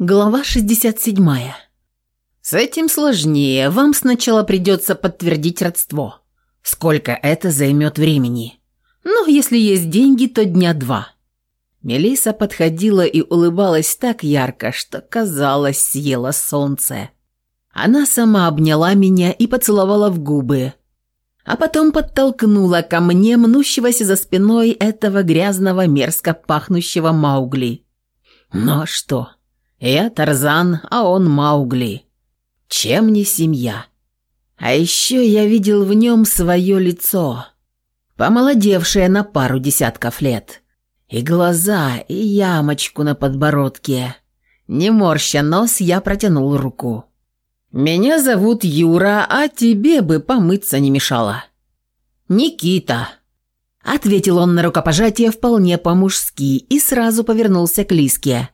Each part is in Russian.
Глава 67. С этим сложнее. Вам сначала придется подтвердить родство. Сколько это займет времени? Но если есть деньги, то дня два. Мелиса подходила и улыбалась так ярко, что, казалось, съела солнце. Она сама обняла меня и поцеловала в губы, а потом подтолкнула ко мне мнущегося за спиной этого грязного мерзко пахнущего Маугли. Ну а что? Я Тарзан, а он Маугли. Чем не семья? А еще я видел в нем свое лицо, помолодевшее на пару десятков лет. И глаза, и ямочку на подбородке. Не морща нос, я протянул руку. «Меня зовут Юра, а тебе бы помыться не мешало». «Никита», — ответил он на рукопожатие вполне по-мужски и сразу повернулся к Лиске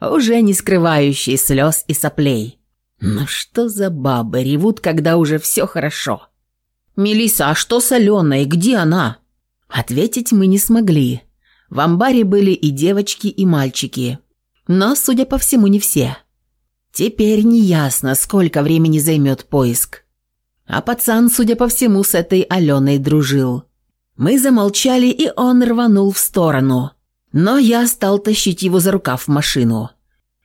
уже не скрывающие слез и соплей. Но что за бабы ревут, когда уже все хорошо? «Мелисса, а что с Аленой? Где она?» Ответить мы не смогли. В амбаре были и девочки, и мальчики. Но, судя по всему, не все. Теперь неясно, сколько времени займет поиск. А пацан, судя по всему, с этой Аленой дружил. Мы замолчали, и он рванул в сторону – но я стал тащить его за рукав в машину.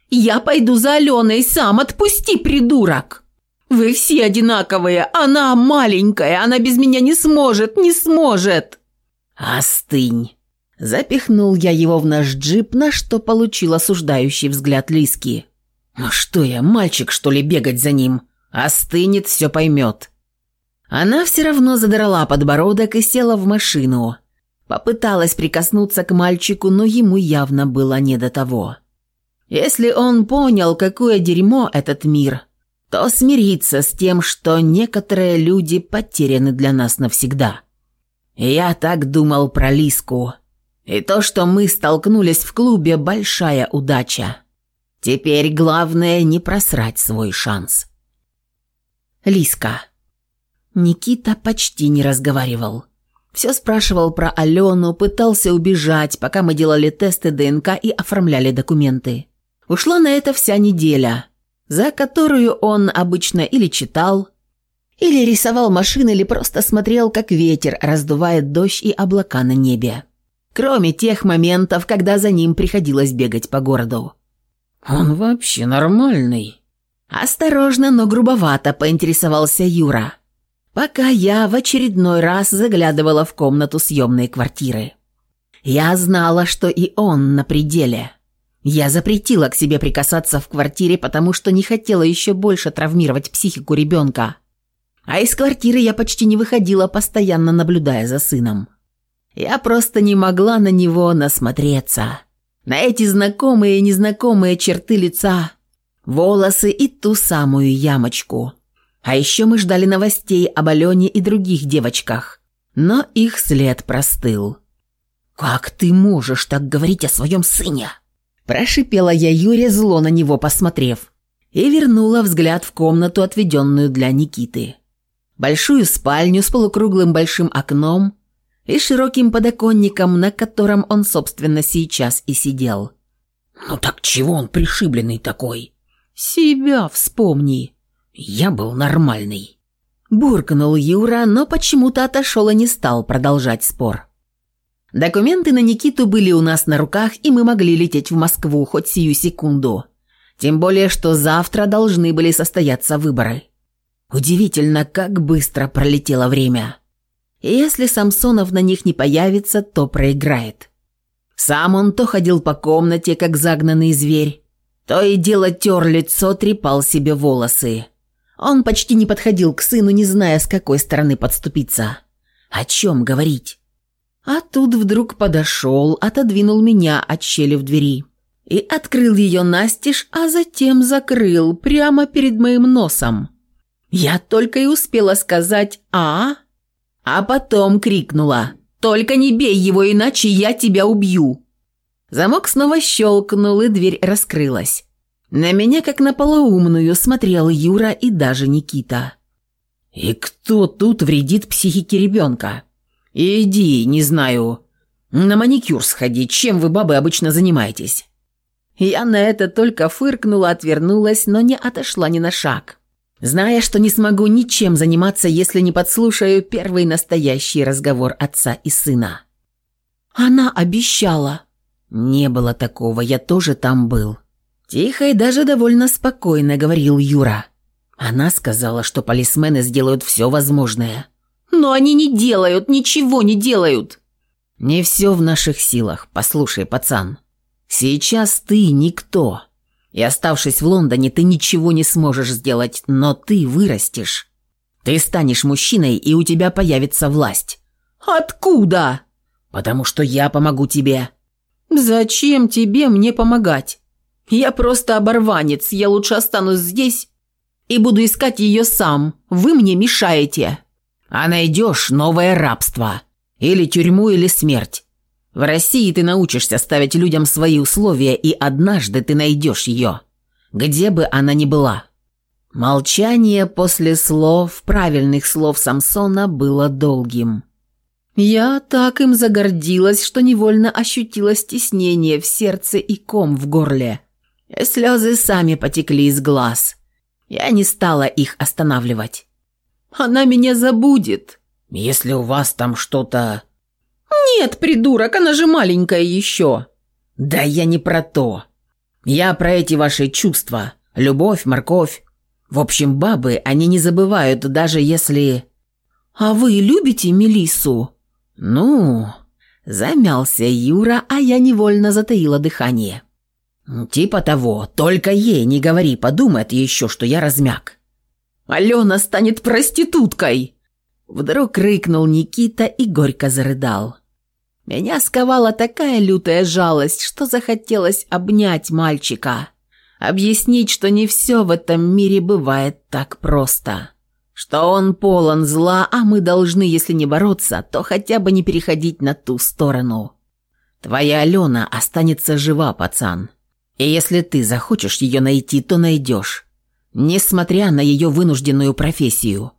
«Я пойду за Аленой сам, отпусти, придурок!» «Вы все одинаковые, она маленькая, она без меня не сможет, не сможет!» «Остынь!» Запихнул я его в наш джип, на что получил осуждающий взгляд Лиски. «Ну что я, мальчик, что ли, бегать за ним? Остынет, все поймет!» Она все равно задрала подбородок и села в машину – Попыталась прикоснуться к мальчику, но ему явно было не до того. Если он понял, какое дерьмо этот мир, то смирится с тем, что некоторые люди потеряны для нас навсегда. Я так думал про Лиску. И то, что мы столкнулись в клубе, большая удача. Теперь главное не просрать свой шанс. Лиска. Никита почти не разговаривал. Все спрашивал про Алену, пытался убежать, пока мы делали тесты ДНК и оформляли документы. Ушла на это вся неделя, за которую он обычно или читал, или рисовал машины, или просто смотрел, как ветер раздувает дождь и облака на небе. Кроме тех моментов, когда за ним приходилось бегать по городу. «Он вообще нормальный?» Осторожно, но грубовато поинтересовался Юра пока я в очередной раз заглядывала в комнату съемной квартиры. Я знала, что и он на пределе. Я запретила к себе прикасаться в квартире, потому что не хотела еще больше травмировать психику ребенка. А из квартиры я почти не выходила, постоянно наблюдая за сыном. Я просто не могла на него насмотреться. На эти знакомые и незнакомые черты лица, волосы и ту самую ямочку – а еще мы ждали новостей об Алене и других девочках, но их след простыл. «Как ты можешь так говорить о своем сыне?» Прошипела я Юре, зло на него посмотрев, и вернула взгляд в комнату, отведенную для Никиты. Большую спальню с полукруглым большим окном и широким подоконником, на котором он, собственно, сейчас и сидел. «Ну так чего он пришибленный такой?» «Себя вспомни!» Я был нормальный. Буркнул Юра, но почему-то отошел и не стал продолжать спор. Документы на Никиту были у нас на руках, и мы могли лететь в Москву хоть сию секунду. Тем более, что завтра должны были состояться выборы. Удивительно, как быстро пролетело время. Если Самсонов на них не появится, то проиграет. Сам он то ходил по комнате, как загнанный зверь, то и дело тер лицо, трепал себе волосы. Он почти не подходил к сыну, не зная, с какой стороны подступиться. «О чем говорить?» А тут вдруг подошел, отодвинул меня от щели в двери. И открыл ее настежь, а затем закрыл прямо перед моим носом. Я только и успела сказать «а», а потом крикнула «Только не бей его, иначе я тебя убью!» Замок снова щелкнул, и дверь раскрылась. На меня, как на полоумную, смотрел Юра и даже Никита. «И кто тут вредит психике ребенка?» «Иди, не знаю. На маникюр сходи. Чем вы, бабы, обычно занимаетесь?» Я на это только фыркнула, отвернулась, но не отошла ни на шаг. Зная, что не смогу ничем заниматься, если не подслушаю первый настоящий разговор отца и сына. Она обещала. Не было такого, я тоже там был. Тихо и даже довольно спокойно говорил Юра. Она сказала, что полисмены сделают все возможное. «Но они не делают, ничего не делают!» «Не все в наших силах, послушай, пацан. Сейчас ты никто. И оставшись в Лондоне, ты ничего не сможешь сделать, но ты вырастешь. Ты станешь мужчиной, и у тебя появится власть». «Откуда?» «Потому что я помогу тебе». «Зачем тебе мне помогать?» Я просто оборванец, я лучше останусь здесь и буду искать ее сам. Вы мне мешаете. А найдешь новое рабство. Или тюрьму, или смерть. В России ты научишься ставить людям свои условия, и однажды ты найдешь ее, где бы она ни была». Молчание после слов, правильных слов Самсона, было долгим. Я так им загордилась, что невольно ощутила стеснение в сердце и ком в горле. Слезы сами потекли из глаз. Я не стала их останавливать. «Она меня забудет!» «Если у вас там что-то...» «Нет, придурок, она же маленькая еще!» «Да я не про то. Я про эти ваши чувства. Любовь, морковь. В общем, бабы, они не забывают, даже если...» «А вы любите Мелиссу?» «Ну...» Замялся Юра, а я невольно затаила дыхание. «Типа того, только ей не говори, подумает еще, что я размяк». «Алена станет проституткой!» Вдруг рыкнул Никита и горько зарыдал. Меня сковала такая лютая жалость, что захотелось обнять мальчика. Объяснить, что не все в этом мире бывает так просто. Что он полон зла, а мы должны, если не бороться, то хотя бы не переходить на ту сторону. Твоя Алена останется жива, пацан. И если ты захочешь ее найти, то найдешь. Несмотря на ее вынужденную профессию.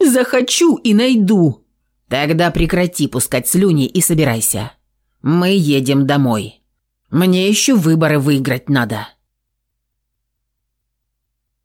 Захочу и найду. Тогда прекрати пускать слюни и собирайся. Мы едем домой. Мне еще выборы выиграть надо.